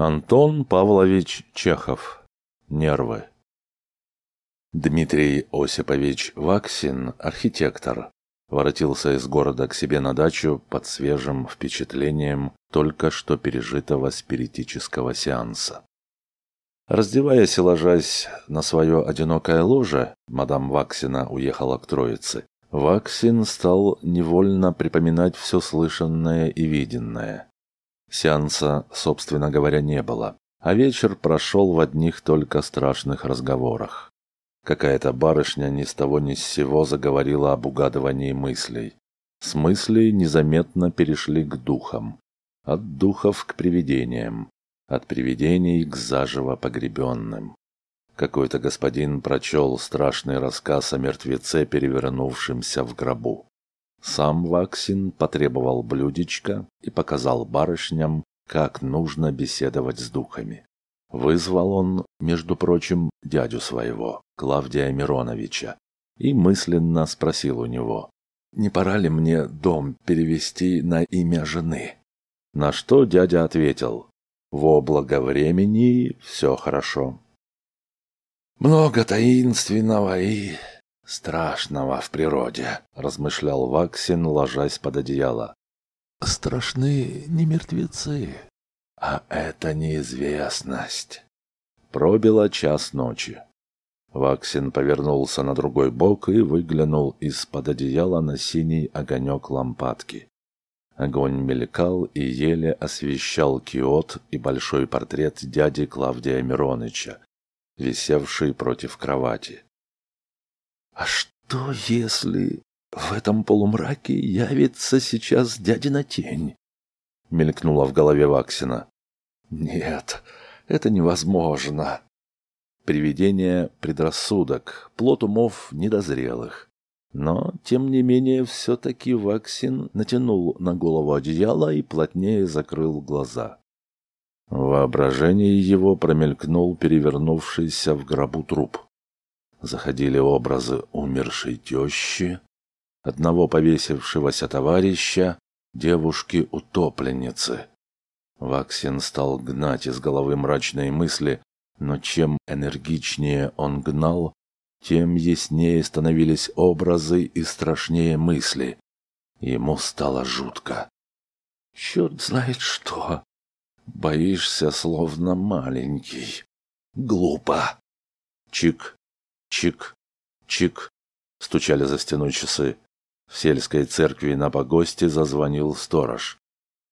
Антон Павлович Чехов. Нервы. Дмитрий Осипович Ваксин, архитектор, воротился из города к себе на дачу под свежим впечатлением только что пережитого спиритического сеанса. Раздеваясь и ложась на свое одинокое ложе, мадам Ваксина уехала к Троице. Ваксин стал невольно припоминать все слышанное и виденное. Сеанса, собственно говоря, не было, а вечер прошел в одних только страшных разговорах. Какая-то барышня ни с того ни с сего заговорила об угадывании мыслей. С мыслей незаметно перешли к духам. От духов к привидениям. От привидений к заживо погребенным. Какой-то господин прочел страшный рассказ о мертвеце, перевернувшемся в гробу. Сам Ваксин потребовал блюдечка и показал барышням, как нужно беседовать с духами. Вызвал он, между прочим, дядю своего, Клавдия Мироновича, и мысленно спросил у него, «Не пора ли мне дом перевести на имя жены?» На что дядя ответил, «Во благовремени все хорошо». «Много таинственного и страшного в природе», — размышлял Ваксин, ложась под одеяло. «Страшны не мертвецы, а это неизвестность». Пробило час ночи. Ваксин повернулся на другой бок и выглянул из-под одеяла на синий огонек лампадки. Огонь мелькал и еле освещал киот и большой портрет дяди Клавдия Мироныча, висевший против кровати. А что, если в этом полумраке явится сейчас дядина тень? Мелькнула в голове Ваксина. Нет, это невозможно. Привидение — предрассудок, плод умов недозрелых. Но, тем не менее, все-таки Ваксин натянул на голову одеяло и плотнее закрыл глаза. В воображении его промелькнул перевернувшийся в гробу труп заходили образы умершей тещи, одного повесившегося товарища, девушки-утопленницы. Ваксин стал гнать из головы мрачные мысли, но чем энергичнее он гнал, тем яснее становились образы и страшнее мысли. Ему стало жутко. Черт знает что. Боишься, словно маленький. Глупо. Чик, Чик, чик, стучали за стеной часы. В сельской церкви на погосте зазвонил сторож.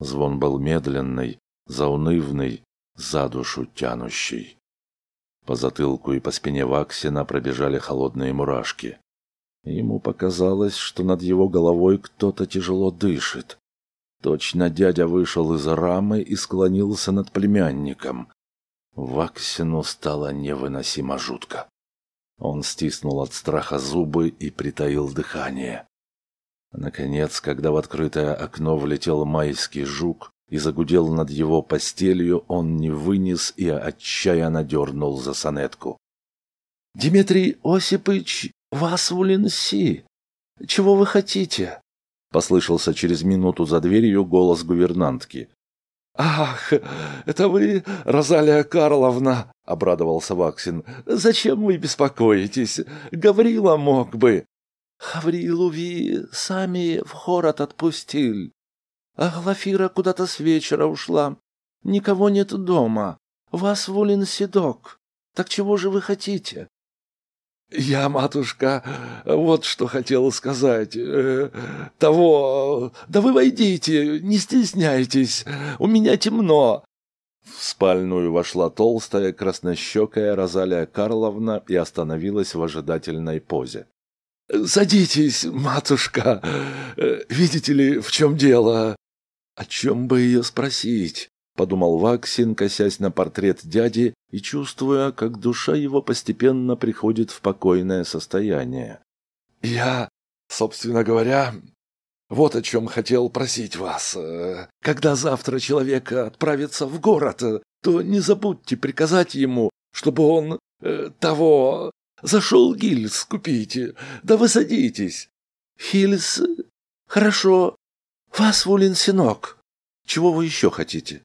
Звон был медленный, заунывный, за душу тянущий. По затылку и по спине Ваксина пробежали холодные мурашки. Ему показалось, что над его головой кто-то тяжело дышит. Точно дядя вышел из рамы и склонился над племянником. Ваксину стало невыносимо жутко. Он стиснул от страха зубы и притаил дыхание. Наконец, когда в открытое окно влетел майский жук и загудел над его постелью, он не вынес и отчаянно дернул за сонетку. — Дмитрий Осипович, вас в Улинси. Чего вы хотите? — послышался через минуту за дверью голос гувернантки. «Ах, это вы, Розалия Карловна!» — обрадовался Ваксин. «Зачем вы беспокоитесь? Гаврила мог бы!» «Гаврилу ви сами в город отпустил. А Глафира куда-то с вечера ушла. Никого нет дома. Вас волен седок. Так чего же вы хотите?» «Я, матушка, вот что хотел сказать. Э, того... Да вы войдите, не стесняйтесь, у меня темно». В спальную вошла толстая, краснощекая Розалия Карловна и остановилась в ожидательной позе. «Садитесь, матушка. Видите ли, в чем дело?» «О чем бы ее спросить?» подумал Ваксин, косясь на портрет дяди и чувствуя, как душа его постепенно приходит в покойное состояние. «Я, собственно говоря, вот о чем хотел просить вас. Когда завтра человек отправится в город, то не забудьте приказать ему, чтобы он э, того... Зашел гильз купить, да вы садитесь. Хильс... Хорошо. Вас, Вулин, сынок. Чего вы еще хотите?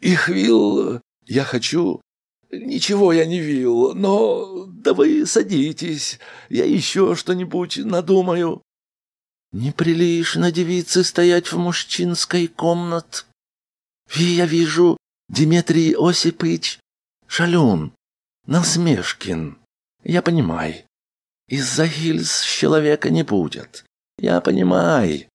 Их вил я хочу... Ничего я не вил, но... Да вы садитесь, я еще что-нибудь надумаю. Неприлично девице стоять в мужчинской комнат. Я вижу, Дмитрий Осипович шалун, насмешкин. Я понимаю. Из-за гильз человека не будет. Я понимаю.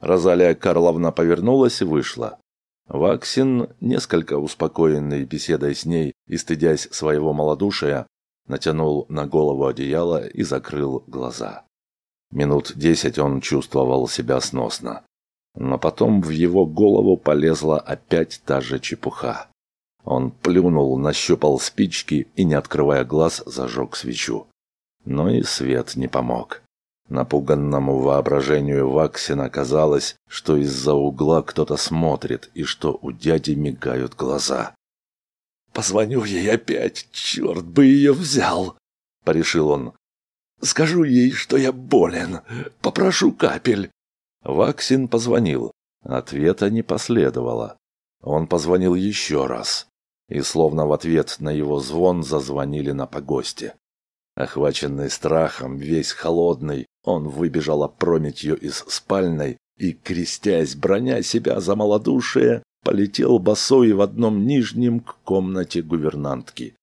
Розалия Карловна повернулась и вышла. Ваксин, несколько успокоенный беседой с ней и стыдясь своего малодушия, натянул на голову одеяло и закрыл глаза. Минут десять он чувствовал себя сносно. Но потом в его голову полезла опять та же чепуха. Он плюнул, нащупал спички и, не открывая глаз, зажег свечу. Но и свет не помог. Напуганному воображению Ваксина казалось, что из-за угла кто-то смотрит и что у дяди мигают глаза. «Позвоню ей опять, черт бы ее взял!» — порешил он. «Скажу ей, что я болен, попрошу капель». Ваксин позвонил. Ответа не последовало. Он позвонил еще раз. И словно в ответ на его звон зазвонили на погосте. Охваченный страхом, весь холодный, он выбежал опрометью из спальной и, крестясь, броня себя за малодушие, полетел босой в одном нижнем к комнате гувернантки.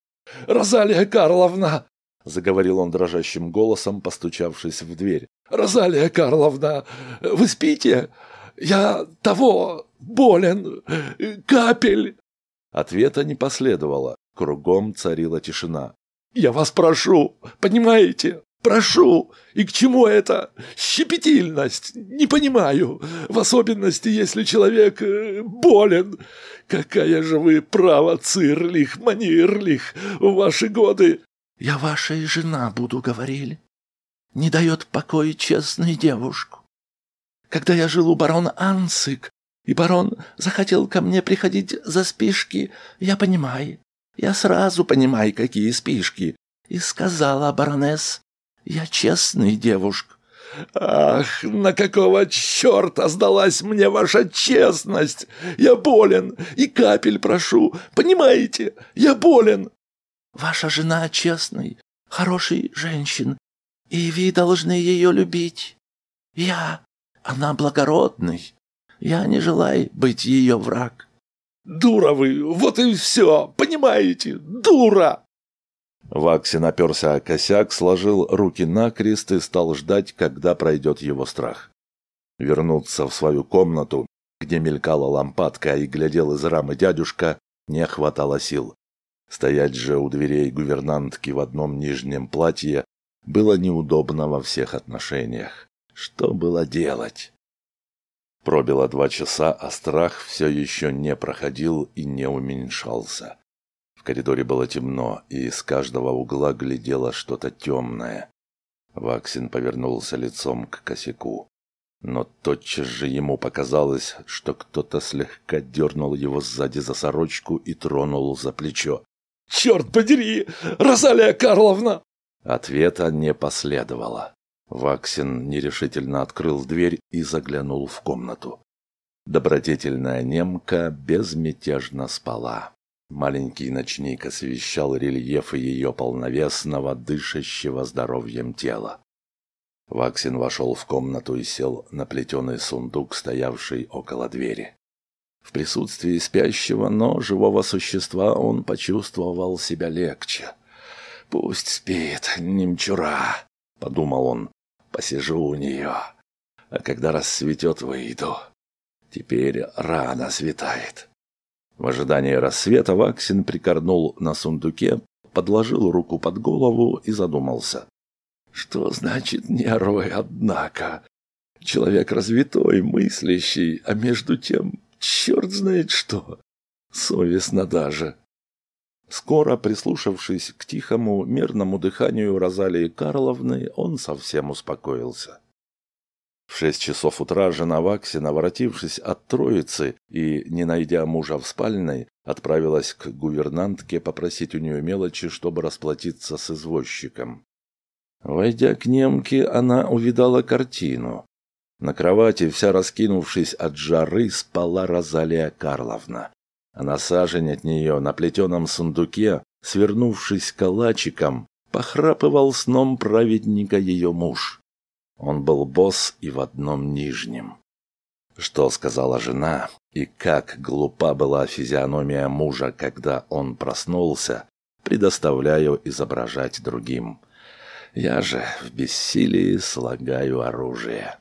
«Розалия Карловна!» — заговорил он дрожащим голосом, постучавшись в дверь. «Розалия Карловна, вы спите? Я того, болен, капель!» Ответа не последовало, кругом царила тишина. Я вас прошу, понимаете? Прошу! И к чему это? Щепетильность! Не понимаю. В особенности, если человек э, болен. Какая же вы, право, цирлих, манирлих в ваши годы. Я вашей жена буду, говорили. Не дает покоя честной девушку. Когда я жил у барона Ансик, и барон захотел ко мне приходить за спишки, я понимаю. Я сразу понимаю, какие спишки. И сказала баронесс, я честная девушка. «Ах, на какого черта сдалась мне ваша честность? Я болен и капель прошу, понимаете? Я болен!» «Ваша жена честный, хороший женщин, и вы должны ее любить. Я, она благородный, я не желаю быть ее враг. «Дура вы! Вот и все! Понимаете? Дура!» Вакси наперся о косяк, сложил руки накрест и стал ждать, когда пройдет его страх. Вернуться в свою комнату, где мелькала лампадка и глядел из рамы дядюшка, не хватало сил. Стоять же у дверей гувернантки в одном нижнем платье было неудобно во всех отношениях. Что было делать? Пробило два часа, а страх все еще не проходил и не уменьшался. В коридоре было темно, и из каждого угла глядело что-то темное. Ваксин повернулся лицом к косяку. Но тотчас же ему показалось, что кто-то слегка дернул его сзади за сорочку и тронул за плечо. «Черт подери! Розалия Карловна!» Ответа не последовало. Ваксин нерешительно открыл дверь и заглянул в комнату. Добродетельная немка безмятежно спала. Маленький ночник освещал рельефы ее полновесного, дышащего здоровьем тела. Ваксин вошел в комнату и сел на плетеный сундук, стоявший около двери. В присутствии спящего, но живого существа он почувствовал себя легче. «Пусть спит, немчура», — подумал он посижу у нее. А когда рассветет, выйду. Теперь рано светает. В ожидании рассвета Ваксин прикорнул на сундуке, подложил руку под голову и задумался. Что значит нервы, однако? Человек развитой, мыслящий, а между тем черт знает что. Совестно даже. Скоро, прислушавшись к тихому, мирному дыханию Розалии Карловны, он совсем успокоился. В шесть часов утра жена Ваксина, воротившись от троицы и, не найдя мужа в спальной, отправилась к гувернантке попросить у нее мелочи, чтобы расплатиться с извозчиком. Войдя к немке, она увидала картину. На кровати, вся раскинувшись от жары, спала Розалия Карловна. А на сажень от нее на плетеном сундуке, свернувшись калачиком, похрапывал сном праведника ее муж. Он был босс и в одном нижнем. Что сказала жена, и как глупа была физиономия мужа, когда он проснулся, предоставляю изображать другим. Я же в бессилии слагаю оружие.